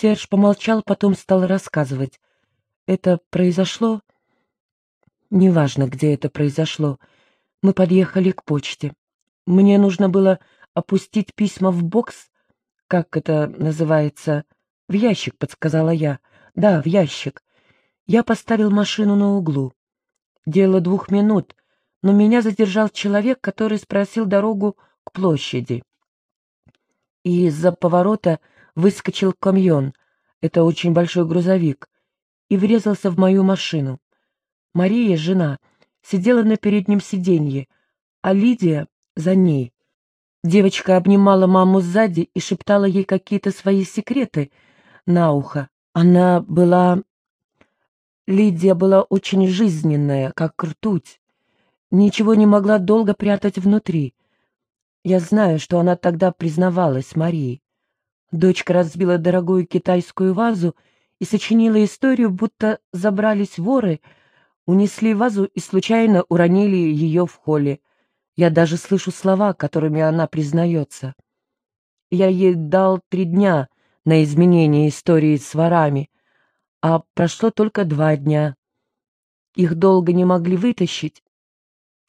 Серж помолчал, потом стал рассказывать. Это произошло... Неважно, где это произошло. Мы подъехали к почте. Мне нужно было опустить письма в бокс, как это называется, в ящик, подсказала я. Да, в ящик. Я поставил машину на углу. Дело двух минут, но меня задержал человек, который спросил дорогу к площади. И из-за поворота выскочил камьон, это очень большой грузовик, и врезался в мою машину. Мария, жена, сидела на переднем сиденье, а Лидия за ней. Девочка обнимала маму сзади и шептала ей какие-то свои секреты на ухо. Она была... Лидия была очень жизненная, как ртуть. Ничего не могла долго прятать внутри. Я знаю, что она тогда признавалась Марии. Дочка разбила дорогую китайскую вазу и сочинила историю, будто забрались воры, унесли вазу и случайно уронили ее в холле. Я даже слышу слова, которыми она признается. Я ей дал три дня на изменение истории с ворами, а прошло только два дня. Их долго не могли вытащить,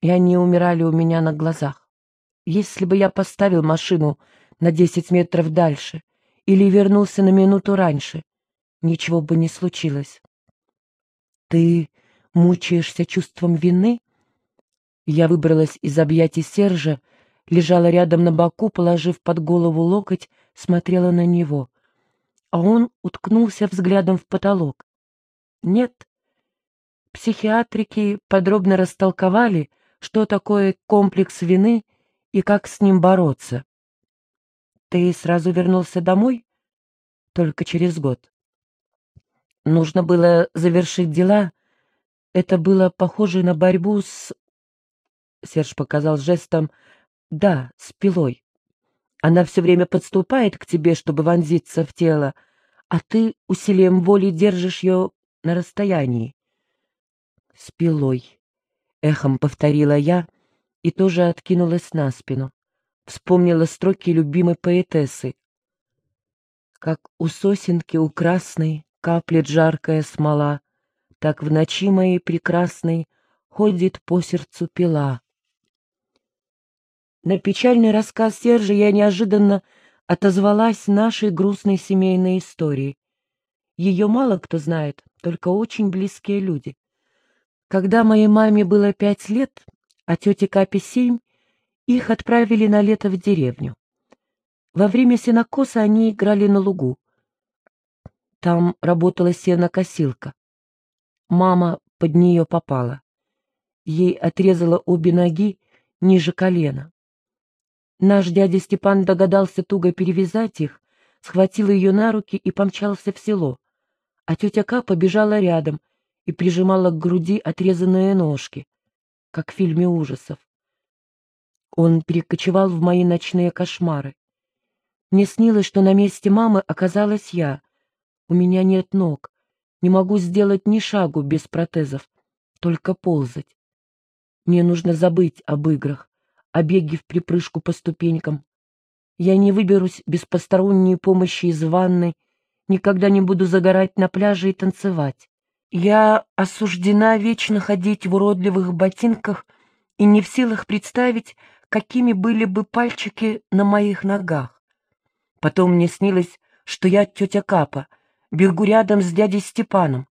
и они умирали у меня на глазах. Если бы я поставил машину на десять метров дальше или вернулся на минуту раньше, ничего бы не случилось. Ты мучаешься чувством вины? Я выбралась из объятий Сержа, лежала рядом на боку, положив под голову локоть, смотрела на него. А он уткнулся взглядом в потолок. Нет. Психиатрики подробно растолковали, что такое комплекс вины и как с ним бороться. Ты сразу вернулся домой? Только через год. Нужно было завершить дела. Это было похоже на борьбу с... Серж показал жестом «да, с пилой». Она все время подступает к тебе, чтобы вонзиться в тело, а ты усилием воли держишь ее на расстоянии. «С пилой», — эхом повторила я и тоже откинулась на спину. Вспомнила строки любимой поэтессы. Как у сосенки у красной каплет жаркая смола, так в ночи моей прекрасной ходит по сердцу пила. На печальный рассказ Сержа я неожиданно отозвалась нашей грустной семейной истории. Ее мало кто знает, только очень близкие люди. Когда моей маме было пять лет, а тете Капе семь, их отправили на лето в деревню. Во время сенокоса они играли на лугу. Там работала сенокосилка. Мама под нее попала. Ей отрезала обе ноги ниже колена. Наш дядя Степан догадался туго перевязать их, схватил ее на руки и помчался в село, а тетя Ка побежала рядом и прижимала к груди отрезанные ножки, как в фильме ужасов. Он перекочевал в мои ночные кошмары. Мне снилось, что на месте мамы оказалась я. У меня нет ног, не могу сделать ни шагу без протезов, только ползать. Мне нужно забыть об играх, о беге в припрыжку по ступенькам. Я не выберусь без посторонней помощи из ванной, никогда не буду загорать на пляже и танцевать. Я осуждена вечно ходить в уродливых ботинках и не в силах представить, какими были бы пальчики на моих ногах. Потом мне снилось, что я тетя Капа, бегу рядом с дядей Степаном.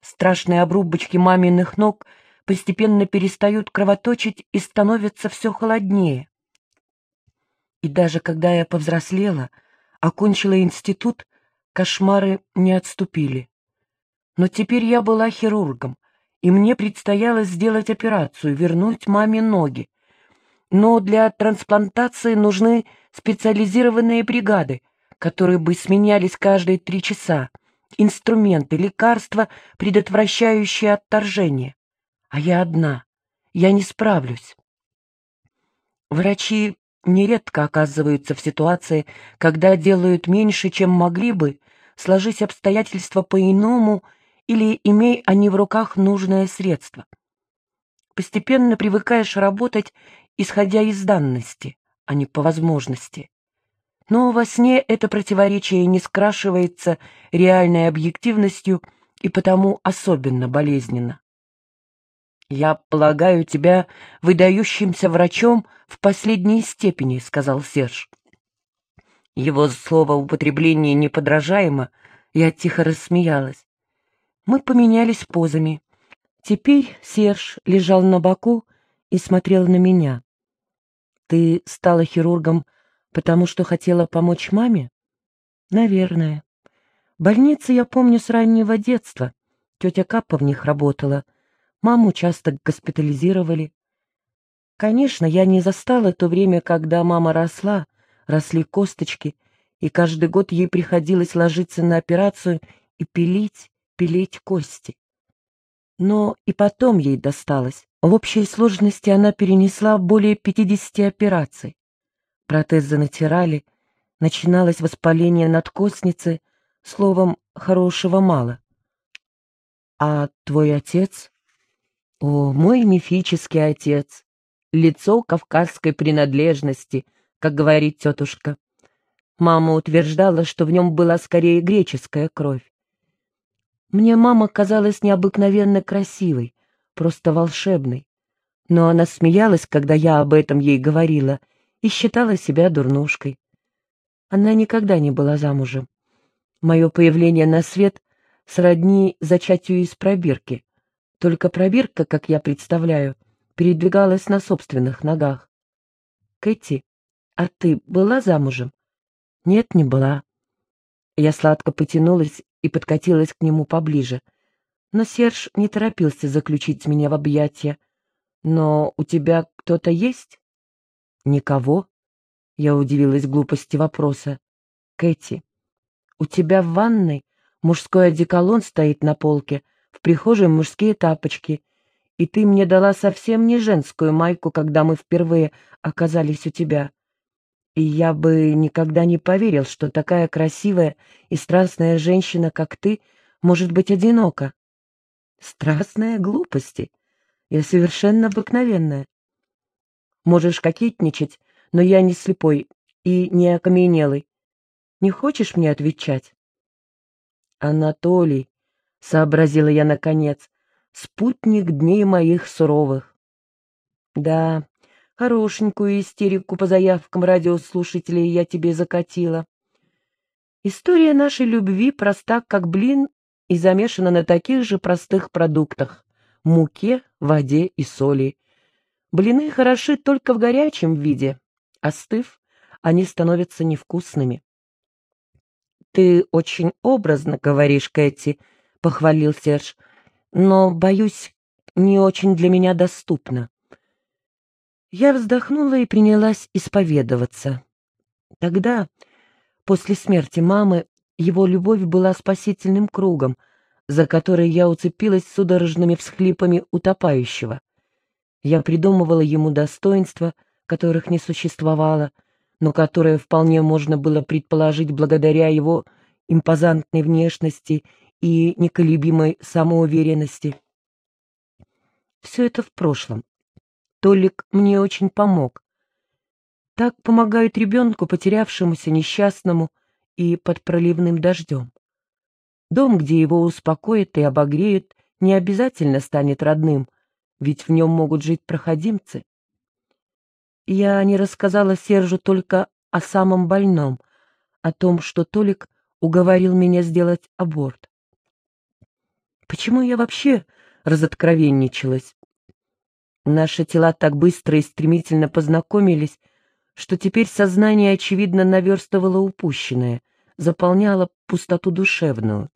Страшные обрубочки маминых ног — постепенно перестают кровоточить и становятся все холоднее. И даже когда я повзрослела, окончила институт, кошмары не отступили. Но теперь я была хирургом, и мне предстояло сделать операцию, вернуть маме ноги. Но для трансплантации нужны специализированные бригады, которые бы сменялись каждые три часа, инструменты, лекарства, предотвращающие отторжение а я одна. Я не справлюсь. Врачи нередко оказываются в ситуации, когда делают меньше, чем могли бы, сложись обстоятельства по-иному или имей они в руках нужное средство. Постепенно привыкаешь работать, исходя из данности, а не по возможности. Но во сне это противоречие не скрашивается реальной объективностью и потому особенно болезненно. «Я полагаю тебя выдающимся врачом в последней степени», — сказал Серж. Его слово употребление неподражаемо, я тихо рассмеялась. Мы поменялись позами. Теперь Серж лежал на боку и смотрел на меня. «Ты стала хирургом, потому что хотела помочь маме?» «Наверное. Больницы я помню с раннего детства. Тетя Капа в них работала. Маму часто госпитализировали. Конечно, я не застала то время, когда мама росла, росли косточки, и каждый год ей приходилось ложиться на операцию и пилить, пилить кости. Но и потом ей досталось. В общей сложности она перенесла более 50 операций. Протезы натирали, начиналось воспаление надкостницы, словом, хорошего мало. А твой отец? О, мой мифический отец, лицо кавказской принадлежности, как говорит тетушка. Мама утверждала, что в нем была скорее греческая кровь. Мне мама казалась необыкновенно красивой, просто волшебной. Но она смеялась, когда я об этом ей говорила, и считала себя дурнушкой. Она никогда не была замужем. Мое появление на свет сродни зачатию из пробирки. Только пробирка, как я представляю, передвигалась на собственных ногах. Кэти, а ты была замужем? Нет, не была. Я сладко потянулась и подкатилась к нему поближе. Но Серж не торопился заключить меня в объятия. «Но у тебя кто-то есть?» «Никого?» Я удивилась глупости вопроса. «Кэти, у тебя в ванной мужской одеколон стоит на полке, в прихожей мужские тапочки, и ты мне дала совсем не женскую майку, когда мы впервые оказались у тебя. И я бы никогда не поверил, что такая красивая и страстная женщина, как ты, может быть одинока. Страстная глупости. Я совершенно обыкновенная. Можешь кокетничать, но я не слепой и не окаменелый. Не хочешь мне отвечать? Анатолий, — сообразила я наконец, — спутник дней моих суровых. Да, Хорошенькую истерику по заявкам радиослушателей я тебе закатила. История нашей любви проста, как блин, и замешана на таких же простых продуктах — муке, воде и соли. Блины хороши только в горячем виде. Остыв, они становятся невкусными. «Ты очень образно говоришь, Кэти», — похвалил Серж, — «но, боюсь, не очень для меня доступно». Я вздохнула и принялась исповедоваться. Тогда, после смерти мамы, его любовь была спасительным кругом, за который я уцепилась судорожными всхлипами утопающего. Я придумывала ему достоинства, которых не существовало, но которые вполне можно было предположить благодаря его импозантной внешности и неколебимой самоуверенности. Все это в прошлом. Толик мне очень помог. Так помогают ребенку, потерявшемуся, несчастному и под проливным дождем. Дом, где его успокоят и обогреют, не обязательно станет родным, ведь в нем могут жить проходимцы. Я не рассказала Сержу только о самом больном, о том, что Толик уговорил меня сделать аборт. Почему я вообще разоткровенничалась? Наши тела так быстро и стремительно познакомились, что теперь сознание, очевидно, наверстывало упущенное, заполняло пустоту душевную.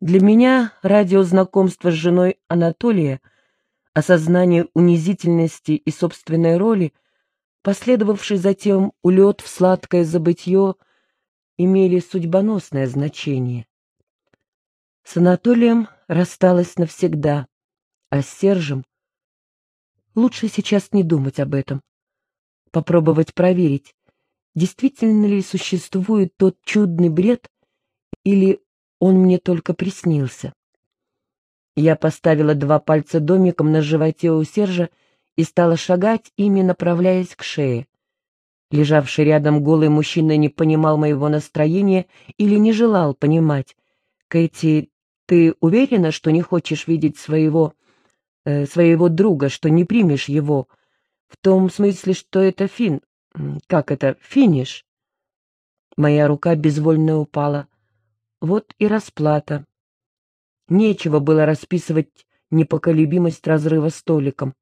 Для меня радиознакомство с женой Анатолия, осознание унизительности и собственной роли, последовавший затем улет в сладкое забытье, имели судьбоносное значение. С Анатолием рассталась навсегда, а с Сержем — Лучше сейчас не думать об этом. Попробовать проверить, действительно ли существует тот чудный бред, или он мне только приснился. Я поставила два пальца домиком на животе у Сержа и стала шагать, ими направляясь к шее. Лежавший рядом голый мужчина не понимал моего настроения или не желал понимать. «Кэти, ты уверена, что не хочешь видеть своего... Э, своего друга, что не примешь его? В том смысле, что это фин... Как это? Финиш?» Моя рука безвольно упала. Вот и расплата. Нечего было расписывать непоколебимость разрыва столиком.